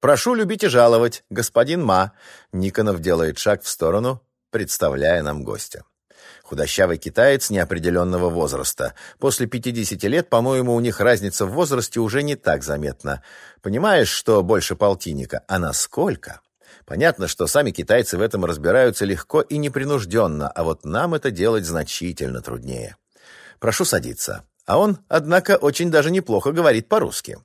«Прошу любить и жаловать, господин Ма». Никонов делает шаг в сторону, представляя нам гостя. Худощавый китаец неопределенного возраста. После 50 лет, по-моему, у них разница в возрасте уже не так заметна. Понимаешь, что больше полтинника, а насколько? Понятно, что сами китайцы в этом разбираются легко и непринужденно, а вот нам это делать значительно труднее. Прошу садиться. А он, однако, очень даже неплохо говорит по-русски.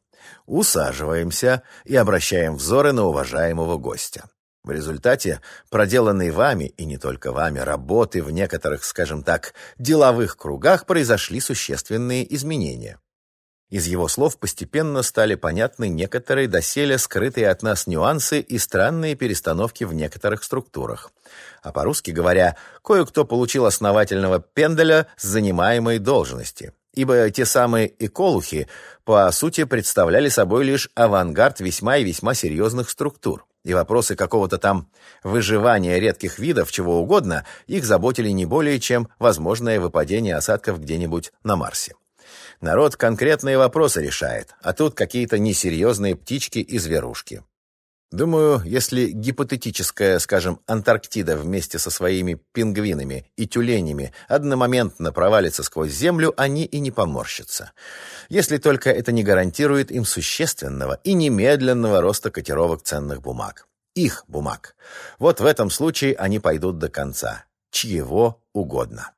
Усаживаемся и обращаем взоры на уважаемого гостя. В результате проделанной вами, и не только вами, работы в некоторых, скажем так, деловых кругах произошли существенные изменения. Из его слов постепенно стали понятны некоторые доселе скрытые от нас нюансы и странные перестановки в некоторых структурах. А по-русски говоря, кое-кто получил основательного пенделя с занимаемой должности. Ибо те самые эколухи, по сути, представляли собой лишь авангард весьма и весьма серьезных структур и вопросы какого-то там выживания редких видов, чего угодно, их заботили не более, чем возможное выпадение осадков где-нибудь на Марсе. Народ конкретные вопросы решает, а тут какие-то несерьезные птички и зверушки. Думаю, если гипотетическая, скажем, Антарктида вместе со своими пингвинами и тюленями одномоментно провалится сквозь Землю, они и не поморщатся. Если только это не гарантирует им существенного и немедленного роста котировок ценных бумаг. Их бумаг. Вот в этом случае они пойдут до конца. Чьего угодно.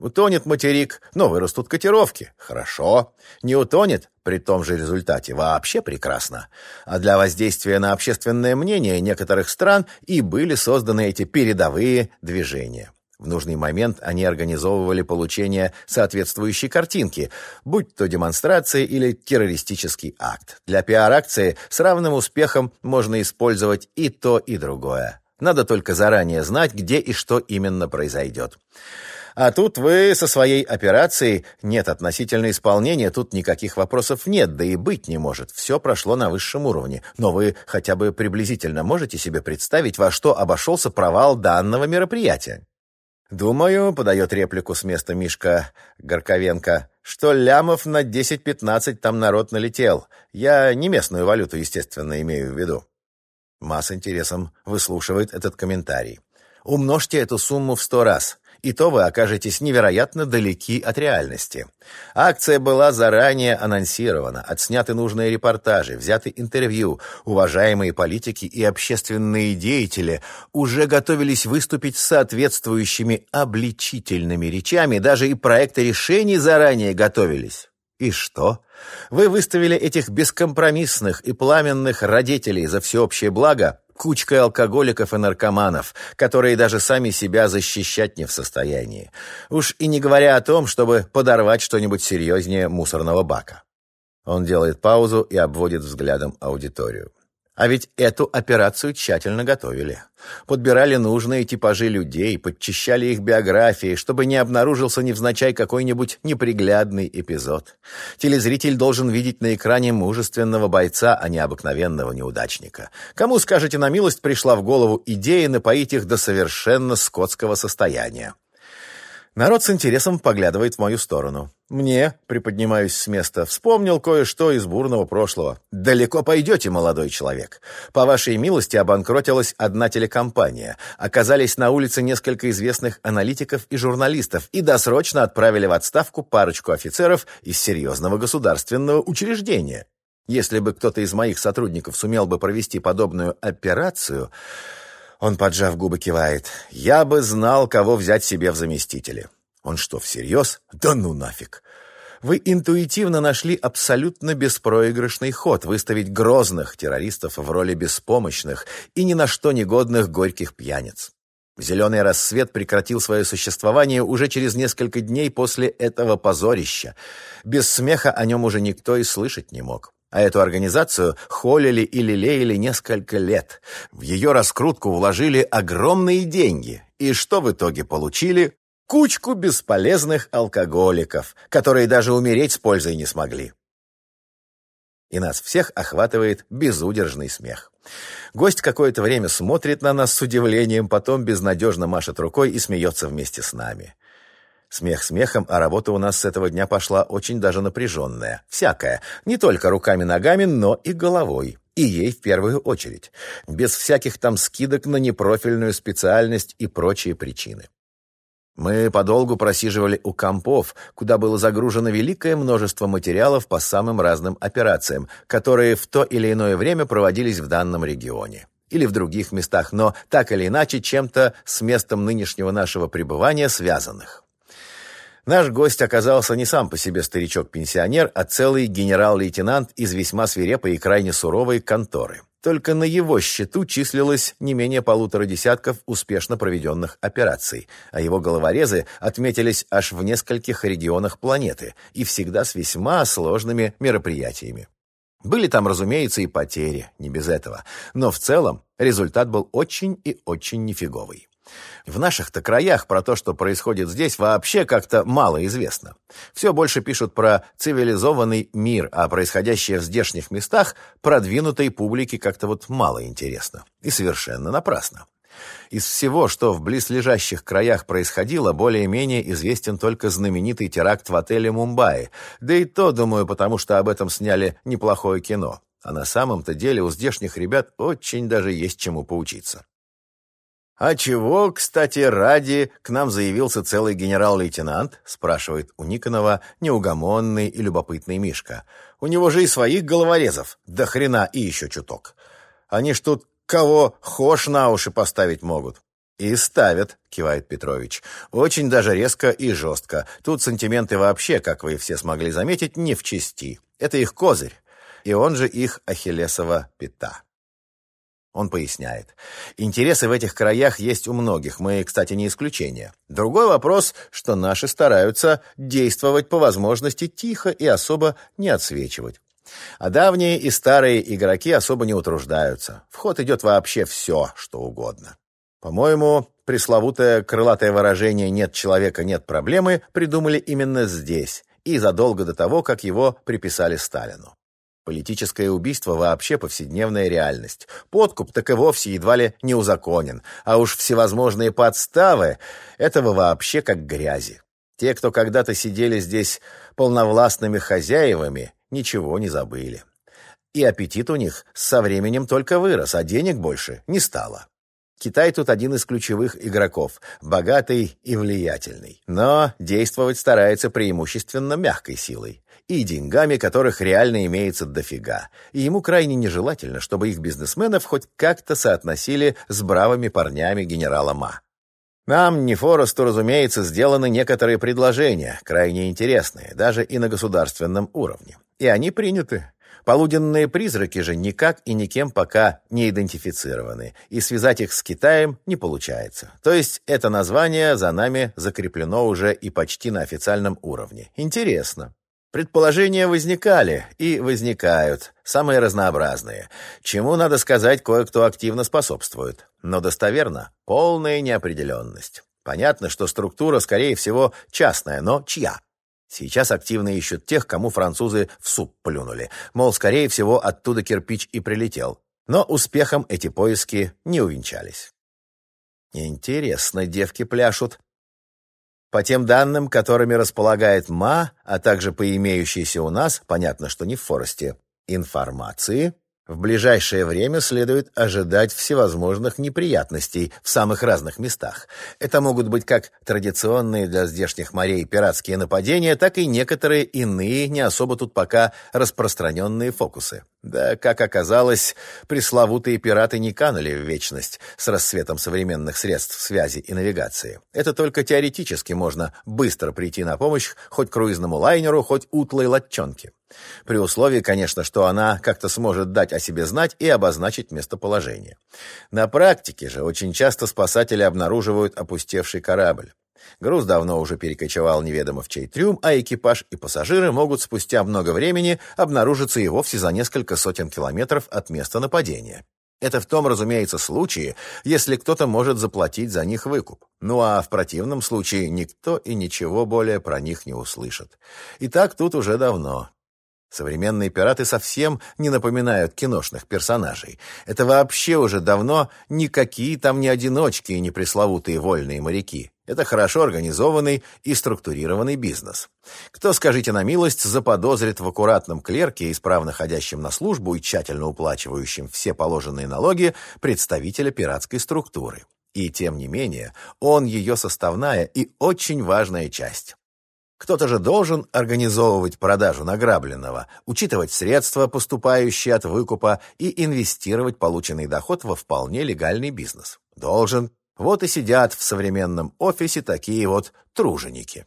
Утонет материк, но вырастут котировки. Хорошо. Не утонет, при том же результате, вообще прекрасно. А для воздействия на общественное мнение некоторых стран и были созданы эти передовые движения. В нужный момент они организовывали получение соответствующей картинки, будь то демонстрация или террористический акт. Для пиар-акции с равным успехом можно использовать и то, и другое. Надо только заранее знать, где и что именно произойдет. А тут вы со своей операцией... Нет, относительно исполнения тут никаких вопросов нет, да и быть не может. Все прошло на высшем уровне. Но вы хотя бы приблизительно можете себе представить, во что обошелся провал данного мероприятия? «Думаю», — подает реплику с места Мишка Горковенко, «что лямов на 10-15 там народ налетел. Я не местную валюту, естественно, имею в виду». Масс интересом выслушивает этот комментарий. Умножьте эту сумму в сто раз и то вы окажетесь невероятно далеки от реальности. Акция была заранее анонсирована, отсняты нужные репортажи, взяты интервью, уважаемые политики и общественные деятели уже готовились выступить с соответствующими обличительными речами, даже и проекты решений заранее готовились. И что? Вы выставили этих бескомпромиссных и пламенных родителей за всеобщее благо кучкой алкоголиков и наркоманов, которые даже сами себя защищать не в состоянии. Уж и не говоря о том, чтобы подорвать что-нибудь серьезнее мусорного бака. Он делает паузу и обводит взглядом аудиторию. А ведь эту операцию тщательно готовили. Подбирали нужные типажи людей, подчищали их биографии, чтобы не обнаружился невзначай какой-нибудь неприглядный эпизод. Телезритель должен видеть на экране мужественного бойца, а не обыкновенного неудачника. Кому, скажете на милость, пришла в голову идея напоить их до совершенно скотского состояния? Народ с интересом поглядывает в мою сторону. Мне, приподнимаюсь с места, вспомнил кое-что из бурного прошлого. Далеко пойдете, молодой человек. По вашей милости обанкротилась одна телекомпания. Оказались на улице несколько известных аналитиков и журналистов и досрочно отправили в отставку парочку офицеров из серьезного государственного учреждения. Если бы кто-то из моих сотрудников сумел бы провести подобную операцию... Он, поджав губы, кивает. «Я бы знал, кого взять себе в заместители». Он что, всерьез? Да ну нафиг. Вы интуитивно нашли абсолютно беспроигрышный ход выставить грозных террористов в роли беспомощных и ни на что негодных горьких пьяниц. Зеленый рассвет прекратил свое существование уже через несколько дней после этого позорища. Без смеха о нем уже никто и слышать не мог. А эту организацию холили и лелеяли несколько лет. В ее раскрутку вложили огромные деньги. И что в итоге получили? Кучку бесполезных алкоголиков, которые даже умереть с пользой не смогли. И нас всех охватывает безудержный смех. Гость какое-то время смотрит на нас с удивлением, потом безнадежно машет рукой и смеется вместе с нами. Смех смехом, а работа у нас с этого дня пошла очень даже напряженная. Всякая. Не только руками-ногами, но и головой. И ей в первую очередь. Без всяких там скидок на непрофильную специальность и прочие причины. Мы подолгу просиживали у компов, куда было загружено великое множество материалов по самым разным операциям, которые в то или иное время проводились в данном регионе или в других местах, но так или иначе чем-то с местом нынешнего нашего пребывания связанных. Наш гость оказался не сам по себе старичок-пенсионер, а целый генерал-лейтенант из весьма свирепой и крайне суровой конторы. Только на его счету числилось не менее полутора десятков успешно проведенных операций, а его головорезы отметились аж в нескольких регионах планеты и всегда с весьма сложными мероприятиями. Были там, разумеется, и потери, не без этого, но в целом результат был очень и очень нифиговый. В наших-то краях про то, что происходит здесь, вообще как-то мало известно. Все больше пишут про цивилизованный мир, а происходящее в здешних местах продвинутой публике как-то вот мало интересно. И совершенно напрасно. Из всего, что в близлежащих краях происходило, более-менее известен только знаменитый теракт в отеле Мумбаи, да и то, думаю, потому что об этом сняли неплохое кино. А на самом-то деле у здешних ребят очень даже есть чему поучиться. «А чего, кстати, ради к нам заявился целый генерал-лейтенант?» спрашивает у Никонова неугомонный и любопытный Мишка. «У него же и своих головорезов, до хрена и еще чуток. Они ж тут кого хошь на уши поставить могут». «И ставят», — кивает Петрович. «Очень даже резко и жестко. Тут сантименты вообще, как вы все смогли заметить, не в чести. Это их козырь, и он же их ахиллесова пята». Он поясняет. Интересы в этих краях есть у многих, мы, кстати, не исключение. Другой вопрос, что наши стараются действовать по возможности тихо и особо не отсвечивать. А давние и старые игроки особо не утруждаются. В ход идет вообще все, что угодно. По-моему, пресловутое крылатое выражение «нет человека, нет проблемы» придумали именно здесь и задолго до того, как его приписали Сталину. Политическое убийство вообще повседневная реальность. Подкуп так и вовсе едва ли не узаконен. А уж всевозможные подставы — этого вообще как грязи. Те, кто когда-то сидели здесь полновластными хозяевами, ничего не забыли. И аппетит у них со временем только вырос, а денег больше не стало. Китай тут один из ключевых игроков, богатый и влиятельный. Но действовать старается преимущественно мягкой силой и деньгами, которых реально имеется дофига. И ему крайне нежелательно, чтобы их бизнесменов хоть как-то соотносили с бравыми парнями генерала Ма. Нам, не Форесту, разумеется, сделаны некоторые предложения, крайне интересные, даже и на государственном уровне. И они приняты. Полуденные призраки же никак и никем пока не идентифицированы, и связать их с Китаем не получается. То есть это название за нами закреплено уже и почти на официальном уровне. Интересно. Предположения возникали и возникают, самые разнообразные, чему, надо сказать, кое-кто активно способствует. Но достоверно – полная неопределенность. Понятно, что структура, скорее всего, частная, но чья? Сейчас активно ищут тех, кому французы в суп плюнули. Мол, скорее всего, оттуда кирпич и прилетел. Но успехом эти поиски не увенчались. Интересно, девки пляшут. По тем данным, которыми располагает МА, а также по имеющейся у нас, понятно, что не в Форесте, информации, в ближайшее время следует ожидать всевозможных неприятностей в самых разных местах. Это могут быть как традиционные для здешних морей пиратские нападения, так и некоторые иные, не особо тут пока распространенные фокусы. Да, как оказалось, пресловутые пираты не канули в вечность с рассветом современных средств связи и навигации. Это только теоретически можно быстро прийти на помощь хоть круизному лайнеру, хоть утлой латчонке. При условии, конечно, что она как-то сможет дать о себе знать и обозначить местоположение. На практике же очень часто спасатели обнаруживают опустевший корабль. Груз давно уже перекочевал неведомо в чей трюм, а экипаж и пассажиры могут спустя много времени обнаружиться и вовсе за несколько сотен километров от места нападения. Это в том, разумеется, случае, если кто-то может заплатить за них выкуп. Ну а в противном случае никто и ничего более про них не услышит. И так тут уже давно. Современные пираты совсем не напоминают киношных персонажей. Это вообще уже давно никакие там не одиночки и не пресловутые вольные моряки. Это хорошо организованный и структурированный бизнес. Кто, скажите на милость, заподозрит в аккуратном клерке, исправно ходящем на службу и тщательно уплачивающем все положенные налоги, представителя пиратской структуры? И тем не менее, он ее составная и очень важная часть. Кто-то же должен организовывать продажу награбленного, учитывать средства, поступающие от выкупа, и инвестировать полученный доход во вполне легальный бизнес. Должен. Вот и сидят в современном офисе такие вот труженики.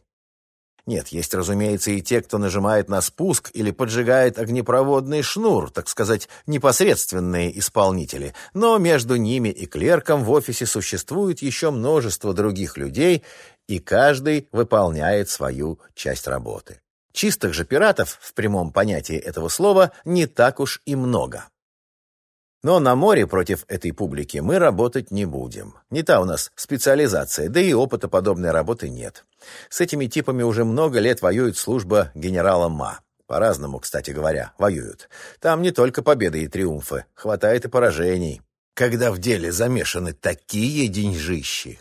Нет, есть, разумеется, и те, кто нажимает на спуск или поджигает огнепроводный шнур, так сказать, непосредственные исполнители. Но между ними и клерком в офисе существует еще множество других людей, и каждый выполняет свою часть работы. Чистых же пиратов, в прямом понятии этого слова, не так уж и много. Но на море против этой публики мы работать не будем. Не та у нас специализация, да и опыта подобной работы нет. С этими типами уже много лет воюет служба генерала Ма. По-разному, кстати говоря, воюют. Там не только победы и триумфы, хватает и поражений. Когда в деле замешаны такие деньжищи.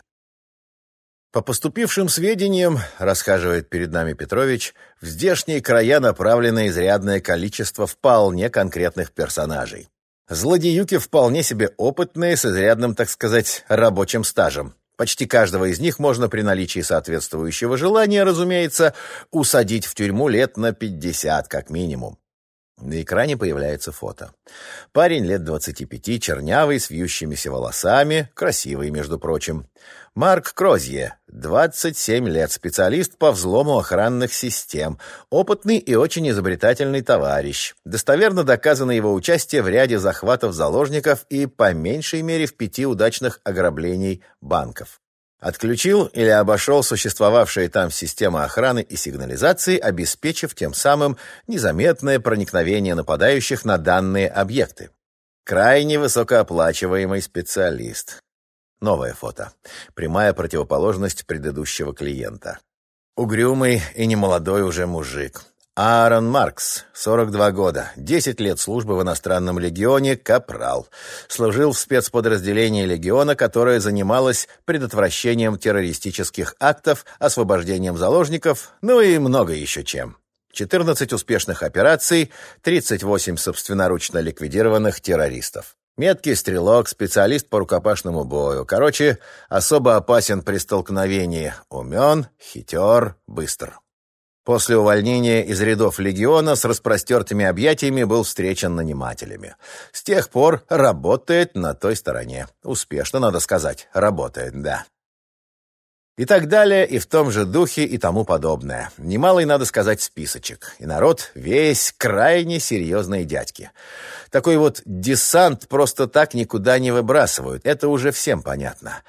По поступившим сведениям, рассказывает перед нами Петрович, в здешние края направлено изрядное количество вполне конкретных персонажей. Злодеюки вполне себе опытные, с изрядным, так сказать, рабочим стажем. Почти каждого из них можно при наличии соответствующего желания, разумеется, усадить в тюрьму лет на 50 как минимум. На экране появляется фото. Парень лет 25, чернявый, с вьющимися волосами, красивый, между прочим. Марк Крозье, 27 лет, специалист по взлому охранных систем, опытный и очень изобретательный товарищ. Достоверно доказано его участие в ряде захватов заложников и, по меньшей мере, в пяти удачных ограблений банков. Отключил или обошел существовавшие там системы охраны и сигнализации, обеспечив тем самым незаметное проникновение нападающих на данные объекты. Крайне высокооплачиваемый специалист. Новое фото. Прямая противоположность предыдущего клиента. Угрюмый и немолодой уже мужик. Аарон Маркс, 42 года, 10 лет службы в иностранном легионе, капрал. Служил в спецподразделении легиона, которое занималось предотвращением террористических актов, освобождением заложников, ну и много еще чем. 14 успешных операций, 38 собственноручно ликвидированных террористов. Меткий стрелок, специалист по рукопашному бою. Короче, особо опасен при столкновении. Умен, хитер, быстр. После увольнения из рядов легиона с распростертыми объятиями был встречен нанимателями. С тех пор работает на той стороне. Успешно, надо сказать. Работает, да. И так далее, и в том же духе, и тому подобное. Немалый, надо сказать, списочек. И народ весь крайне серьезные дядьки. Такой вот десант просто так никуда не выбрасывают. Это уже всем понятно.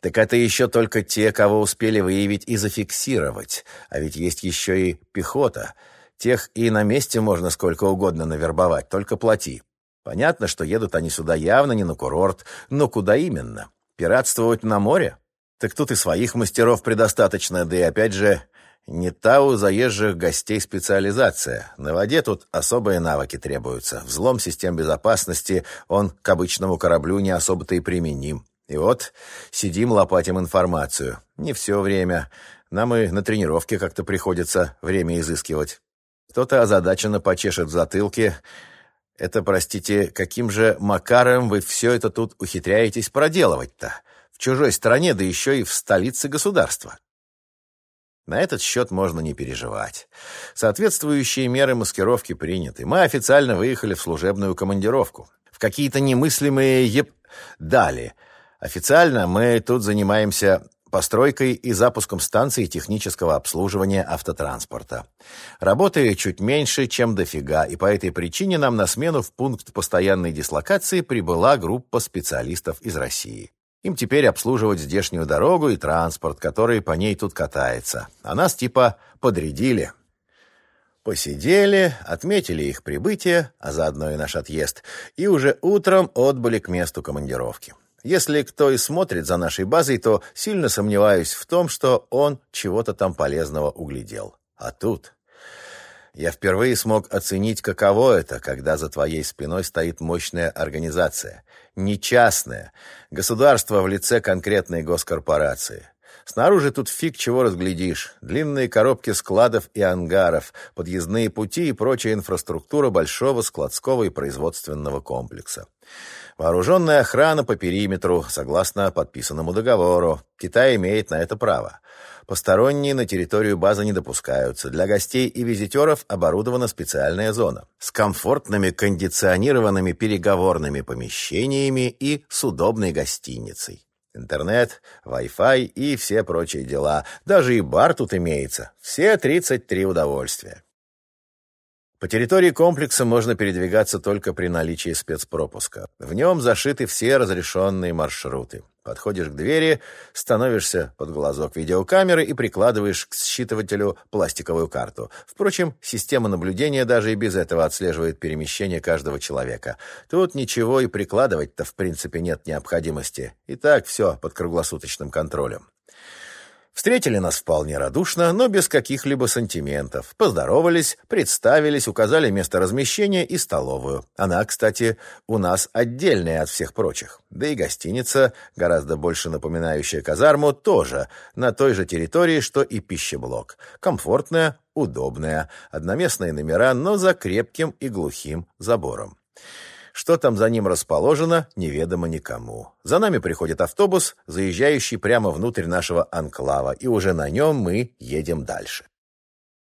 Так это еще только те, кого успели выявить и зафиксировать. А ведь есть еще и пехота. Тех и на месте можно сколько угодно навербовать, только плати. Понятно, что едут они сюда явно не на курорт, но куда именно? Пиратствовать на море? Так тут и своих мастеров предостаточно, да и опять же, не та у заезжих гостей специализация. На воде тут особые навыки требуются. Взлом систем безопасности, он к обычному кораблю не особо-то и применим. И вот сидим, лопатим информацию. Не все время. Нам и на тренировке как-то приходится время изыскивать. Кто-то озадаченно почешет в затылке. Это, простите, каким же макаром вы все это тут ухитряетесь проделывать-то? Чужой стране, да еще и в столице государства. На этот счет можно не переживать. Соответствующие меры маскировки приняты. Мы официально выехали в служебную командировку. В какие-то немыслимые еб... Далее. Официально мы тут занимаемся постройкой и запуском станции технического обслуживания автотранспорта. Работы чуть меньше, чем дофига, и по этой причине нам на смену в пункт постоянной дислокации прибыла группа специалистов из России. Им теперь обслуживать здешнюю дорогу и транспорт, который по ней тут катается. А нас типа подрядили. Посидели, отметили их прибытие, а заодно и наш отъезд, и уже утром отбыли к месту командировки. Если кто и смотрит за нашей базой, то сильно сомневаюсь в том, что он чего-то там полезного углядел. А тут... Я впервые смог оценить, каково это, когда за твоей спиной стоит мощная организация. Не частная, государство в лице конкретной госкорпорации. Снаружи тут фиг чего разглядишь. Длинные коробки складов и ангаров, подъездные пути и прочая инфраструктура большого складского и производственного комплекса. Вооруженная охрана по периметру, согласно подписанному договору. Китай имеет на это право. Посторонние на территорию базы не допускаются. Для гостей и визитеров оборудована специальная зона с комфортными кондиционированными переговорными помещениями и с удобной гостиницей. Интернет, Wi-Fi и все прочие дела. Даже и бар тут имеется. Все 33 удовольствия. По территории комплекса можно передвигаться только при наличии спецпропуска. В нем зашиты все разрешенные маршруты. Подходишь к двери, становишься под глазок видеокамеры и прикладываешь к считывателю пластиковую карту. Впрочем, система наблюдения даже и без этого отслеживает перемещение каждого человека. Тут ничего и прикладывать-то в принципе нет необходимости. И так все под круглосуточным контролем. Встретили нас вполне радушно, но без каких-либо сантиментов. Поздоровались, представились, указали место размещения и столовую. Она, кстати, у нас отдельная от всех прочих. Да и гостиница, гораздо больше напоминающая казарму, тоже на той же территории, что и пищеблок. Комфортная, удобная, одноместные номера, но за крепким и глухим забором. Что там за ним расположено, неведомо никому. За нами приходит автобус, заезжающий прямо внутрь нашего анклава, и уже на нем мы едем дальше.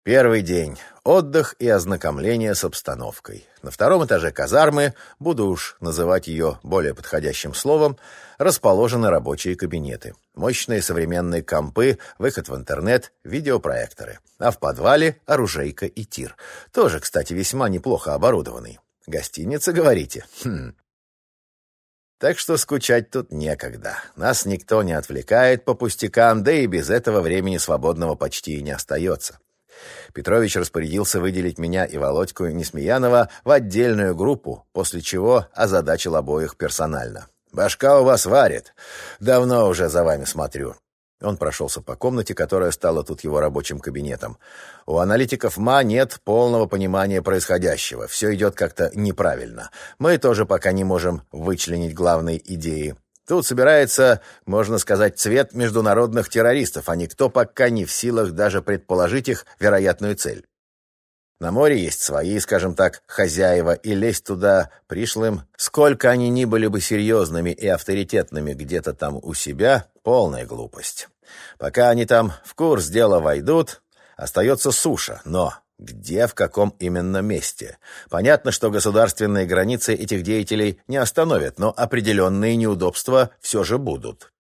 Первый день. Отдых и ознакомление с обстановкой. На втором этаже казармы, буду уж называть ее более подходящим словом, расположены рабочие кабинеты. Мощные современные компы, выход в интернет, видеопроекторы. А в подвале оружейка и тир. Тоже, кстати, весьма неплохо оборудованный. Гостиница, говорите? Хм. Так что скучать тут некогда. Нас никто не отвлекает по пустякам, да и без этого времени свободного почти и не остается. Петрович распорядился выделить меня и Володьку Несмеянова в отдельную группу, после чего озадачил обоих персонально. «Башка у вас варит. Давно уже за вами смотрю. Он прошелся по комнате, которая стала тут его рабочим кабинетом. У аналитиков МА нет полного понимания происходящего. Все идет как-то неправильно. Мы тоже пока не можем вычленить главные идеи. Тут собирается, можно сказать, цвет международных террористов, а никто пока не в силах даже предположить их вероятную цель. На море есть свои, скажем так, хозяева, и лезть туда пришлым, сколько они ни были бы серьезными и авторитетными где-то там у себя, полная глупость. Пока они там в курс дела войдут, остается суша, но где, в каком именно месте? Понятно, что государственные границы этих деятелей не остановят, но определенные неудобства все же будут.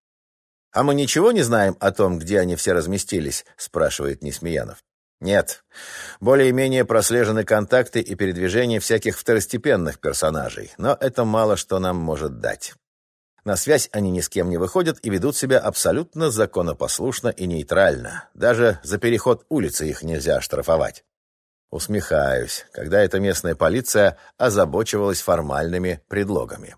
«А мы ничего не знаем о том, где они все разместились?» — спрашивает Несмеянов. Нет. Более-менее прослежены контакты и передвижения всяких второстепенных персонажей, но это мало что нам может дать. На связь они ни с кем не выходят и ведут себя абсолютно законопослушно и нейтрально. Даже за переход улицы их нельзя штрафовать. Усмехаюсь, когда эта местная полиция озабочивалась формальными предлогами.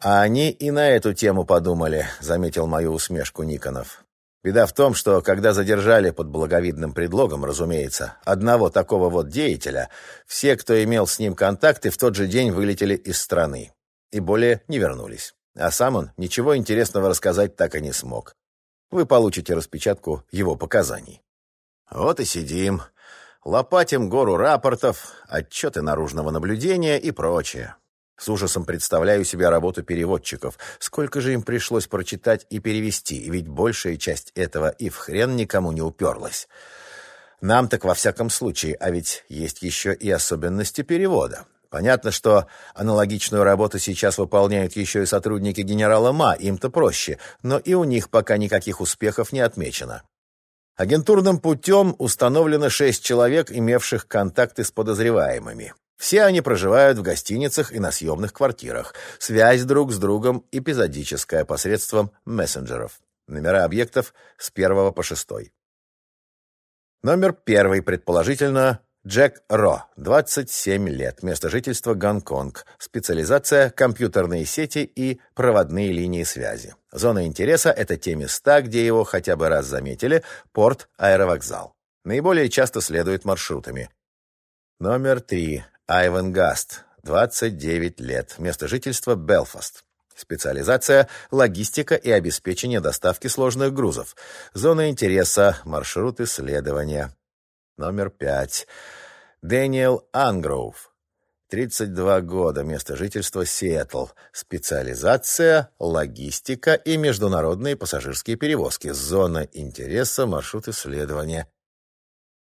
«А они и на эту тему подумали», — заметил мою усмешку Никонов. Беда в том, что когда задержали под благовидным предлогом, разумеется, одного такого вот деятеля, все, кто имел с ним контакты, в тот же день вылетели из страны и более не вернулись. А сам он ничего интересного рассказать так и не смог. Вы получите распечатку его показаний. Вот и сидим, лопатим гору рапортов, отчеты наружного наблюдения и прочее. С ужасом представляю себе работу переводчиков. Сколько же им пришлось прочитать и перевести, ведь большая часть этого и в хрен никому не уперлась. Нам так во всяком случае, а ведь есть еще и особенности перевода. Понятно, что аналогичную работу сейчас выполняют еще и сотрудники генерала Ма, им-то проще, но и у них пока никаких успехов не отмечено. Агентурным путем установлено шесть человек, имевших контакты с подозреваемыми. Все они проживают в гостиницах и на съемных квартирах. Связь друг с другом эпизодическая посредством мессенджеров. Номера объектов с первого по шестой. Номер первый, предположительно, Джек Ро, 27 лет, место жительства Гонконг, специализация компьютерные сети и проводные линии связи. Зона интереса – это те места, где его хотя бы раз заметили, порт, аэровокзал. Наиболее часто следует маршрутами. Номер три. Айвен Гаст, 29 лет, место жительства Белфаст. Специализация – логистика и обеспечение доставки сложных грузов. Зона интереса – маршрут исследования. Номер пять. Дэниел Ангроув. 32 года, место жительства Сиэтл. Специализация – логистика и международные пассажирские перевозки. Зона интереса – маршрут исследования.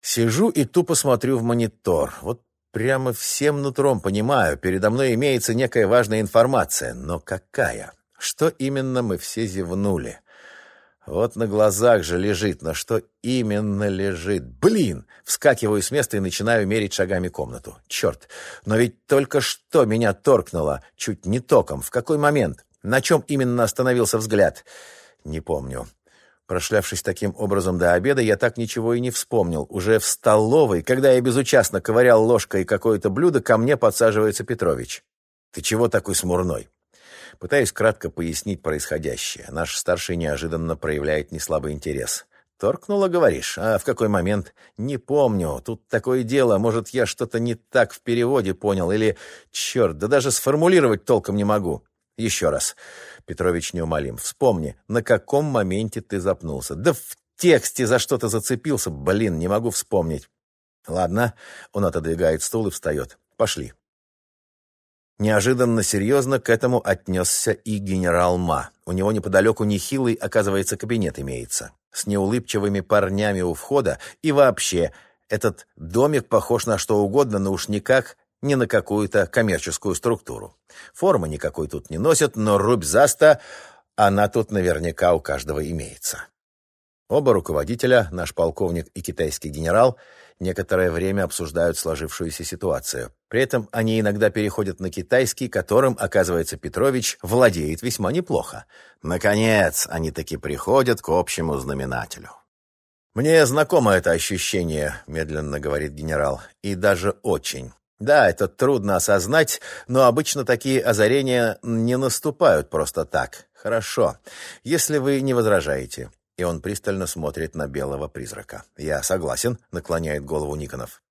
Сижу и тупо смотрю в монитор. Вот Прямо всем нутром понимаю, передо мной имеется некая важная информация. Но какая? Что именно мы все зевнули? Вот на глазах же лежит, но что именно лежит? Блин! Вскакиваю с места и начинаю мерить шагами комнату. Черт! Но ведь только что меня торкнуло, чуть не током. В какой момент? На чем именно остановился взгляд? Не помню. Прошлявшись таким образом до обеда, я так ничего и не вспомнил. Уже в столовой, когда я безучастно ковырял ложкой какое-то блюдо, ко мне подсаживается Петрович. «Ты чего такой смурной?» Пытаюсь кратко пояснить происходящее. Наш старший неожиданно проявляет неслабый интерес. «Торкнула, говоришь? А в какой момент?» «Не помню. Тут такое дело. Может, я что-то не так в переводе понял. Или, черт, да даже сформулировать толком не могу. Еще раз. Петрович неумолим. Вспомни, на каком моменте ты запнулся. Да в тексте за что-то зацепился. Блин, не могу вспомнить. Ладно. Он отодвигает стул и встает. Пошли. Неожиданно серьезно к этому отнесся и генерал Ма. У него неподалеку нехилый, оказывается, кабинет имеется. С неулыбчивыми парнями у входа. И вообще, этот домик похож на что угодно, но уж никак не на какую-то коммерческую структуру. Формы никакой тут не носят, но рубь заста, она тут наверняка у каждого имеется. Оба руководителя, наш полковник и китайский генерал, некоторое время обсуждают сложившуюся ситуацию. При этом они иногда переходят на китайский, которым, оказывается, Петрович владеет весьма неплохо. Наконец, они таки приходят к общему знаменателю. «Мне знакомо это ощущение», — медленно говорит генерал, — «и даже очень. Да, это трудно осознать, но обычно такие озарения не наступают просто так. Хорошо, если вы не возражаете. И он пристально смотрит на белого призрака. Я согласен, наклоняет голову Никонов.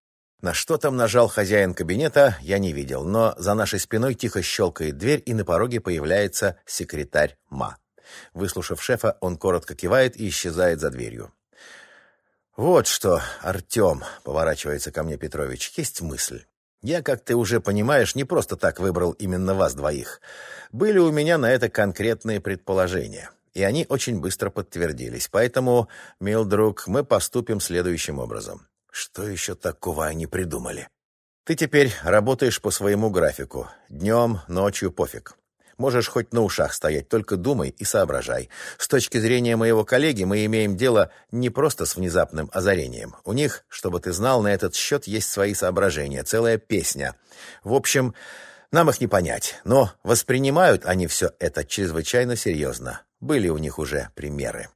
На что там нажал хозяин кабинета, я не видел, но за нашей спиной тихо щелкает дверь, и на пороге появляется секретарь Ма. Выслушав шефа, он коротко кивает и исчезает за дверью. «Вот что, Артем», — поворачивается ко мне Петрович, — «есть мысль. Я, как ты уже понимаешь, не просто так выбрал именно вас двоих. Были у меня на это конкретные предположения, и они очень быстро подтвердились. Поэтому, мил друг, мы поступим следующим образом. Что еще такого они придумали? Ты теперь работаешь по своему графику. Днем, ночью, пофиг. Можешь хоть на ушах стоять, только думай и соображай. С точки зрения моего коллеги, мы имеем дело не просто с внезапным озарением. У них, чтобы ты знал, на этот счет есть свои соображения, целая песня. В общем, нам их не понять, но воспринимают они все это чрезвычайно серьезно. Были у них уже примеры.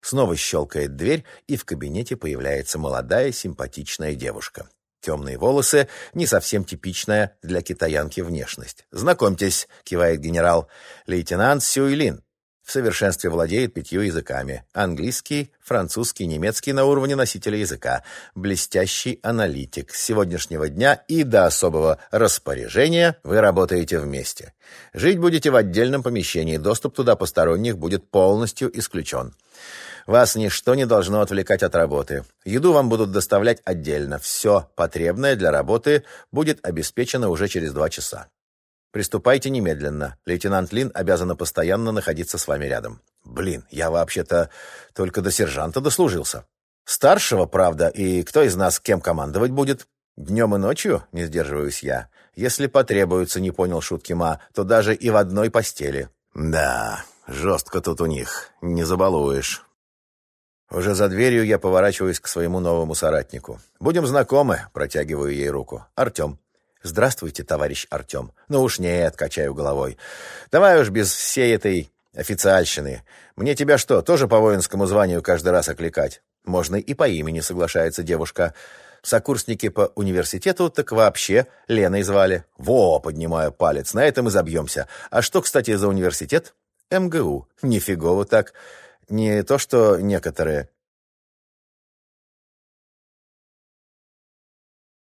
Снова щелкает дверь, и в кабинете появляется молодая симпатичная девушка. Темные волосы, не совсем типичная для китаянки внешность. «Знакомьтесь», — кивает генерал, — «лейтенант Сюйлин. В совершенстве владеет пятью языками. Английский, французский, немецкий на уровне носителя языка. Блестящий аналитик. С сегодняшнего дня и до особого распоряжения вы работаете вместе. Жить будете в отдельном помещении. Доступ туда посторонних будет полностью исключен. Вас ничто не должно отвлекать от работы. Еду вам будут доставлять отдельно. Все потребное для работы будет обеспечено уже через два часа. Приступайте немедленно. Лейтенант Лин обязана постоянно находиться с вами рядом. Блин, я вообще-то только до сержанта дослужился. Старшего, правда, и кто из нас кем командовать будет? Днем и ночью, не сдерживаюсь я. Если потребуется, не понял шутки Ма, то даже и в одной постели. Да, жестко тут у них, не забалуешь. Уже за дверью я поворачиваюсь к своему новому соратнику. «Будем знакомы», — протягиваю ей руку. «Артем». «Здравствуйте, товарищ Артем». «Ну уж нет», — качаю головой. «Давай уж без всей этой официальщины. Мне тебя что, тоже по воинскому званию каждый раз окликать?» «Можно и по имени», — соглашается девушка. Сокурсники по университету так вообще Леной звали. «Во!» — поднимаю палец. «На этом и забьемся. А что, кстати, за университет?» «МГУ. Нифигово так». Не то, что некоторые.